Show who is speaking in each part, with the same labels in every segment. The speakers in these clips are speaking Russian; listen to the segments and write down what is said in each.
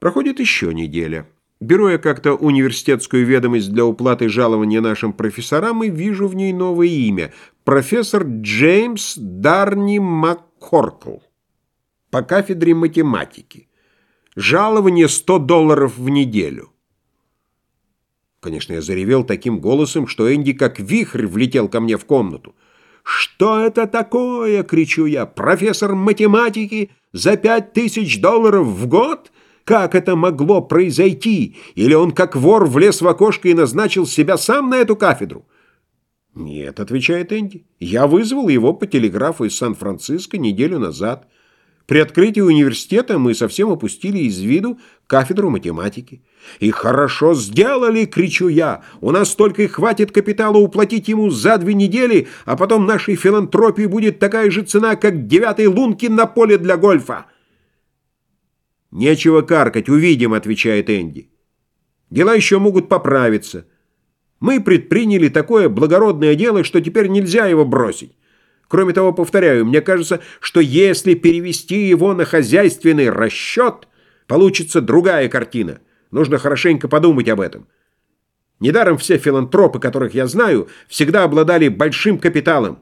Speaker 1: Проходит еще неделя. Беру я как-то университетскую ведомость для уплаты жалования нашим профессорам и вижу в ней новое имя. Профессор Джеймс Дарни МакКоркл по кафедре математики. Жалование 100 долларов в неделю. Конечно, я заревел таким голосом, что Энди как вихрь влетел ко мне в комнату. «Что это такое?» — кричу я. «Профессор математики за пять тысяч долларов в год?» Как это могло произойти? Или он, как вор, влез в окошко и назначил себя сам на эту кафедру? «Нет», — отвечает Энди, — «я вызвал его по телеграфу из Сан-Франциско неделю назад. При открытии университета мы совсем опустили из виду кафедру математики. И хорошо сделали, кричу я, у нас только и хватит капитала уплатить ему за две недели, а потом нашей филантропии будет такая же цена, как девятой лунки на поле для гольфа». «Нечего каркать, увидим», — отвечает Энди. «Дела еще могут поправиться. Мы предприняли такое благородное дело, что теперь нельзя его бросить. Кроме того, повторяю, мне кажется, что если перевести его на хозяйственный расчет, получится другая картина. Нужно хорошенько подумать об этом. Недаром все филантропы, которых я знаю, всегда обладали большим капиталом.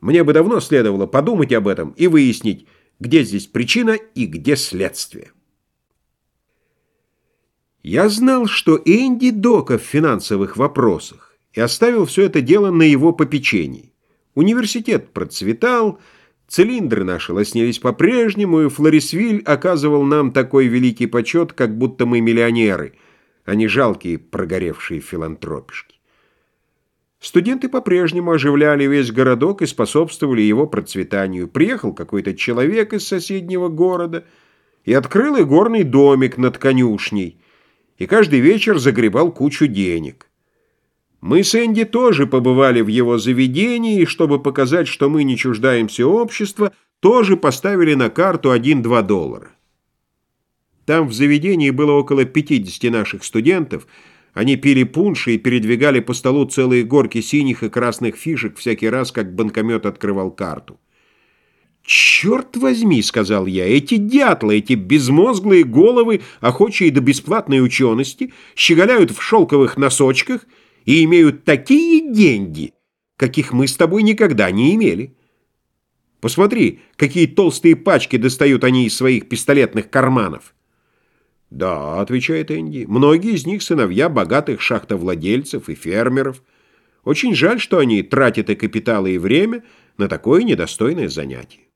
Speaker 1: Мне бы давно следовало подумать об этом и выяснить, где здесь причина и где следствие? Я знал, что Энди дока в финансовых вопросах и оставил все это дело на его попечении. Университет процветал, цилиндры наши лоснились по-прежнему, и Флорисвиль оказывал нам такой великий почет, как будто мы миллионеры, а не жалкие прогоревшие филантропишки. Студенты по-прежнему оживляли весь городок и способствовали его процветанию. Приехал какой-то человек из соседнего города и открыл игорный домик над конюшней, и каждый вечер загребал кучу денег. Мы с Энди тоже побывали в его заведении, и чтобы показать, что мы не чуждаемся общества, тоже поставили на карту 1-2 доллара. Там в заведении было около 50 наших студентов – они пили пунши и передвигали по столу целые горки синих и красных фишек всякий раз, как банкомет открывал карту. «Черт возьми!» — сказал я. «Эти дятлы, эти безмозглые головы, охочие до бесплатной учености, щеголяют в шелковых носочках и имеют такие деньги, каких мы с тобой никогда не имели. Посмотри, какие толстые пачки достают они из своих пистолетных карманов». «Да», — отвечает Энди, — «многие из них сыновья богатых шахтовладельцев и фермеров. Очень жаль, что они тратят и капиталы, и время на такое недостойное занятие».